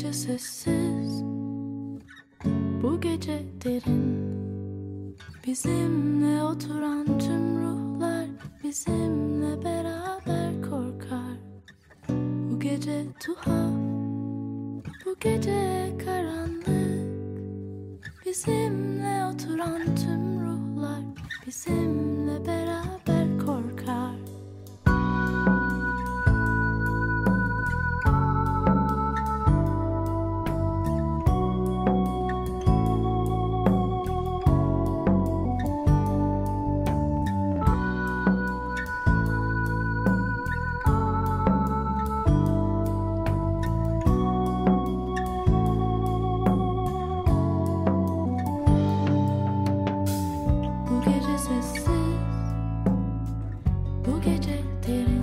gece sessiz. Bu gece derin. Bizimle oturan tüm ruhlar Bizimle beraber korkar. Bu gece tuhaf Bu gece karanlık. Bizimle oturan se.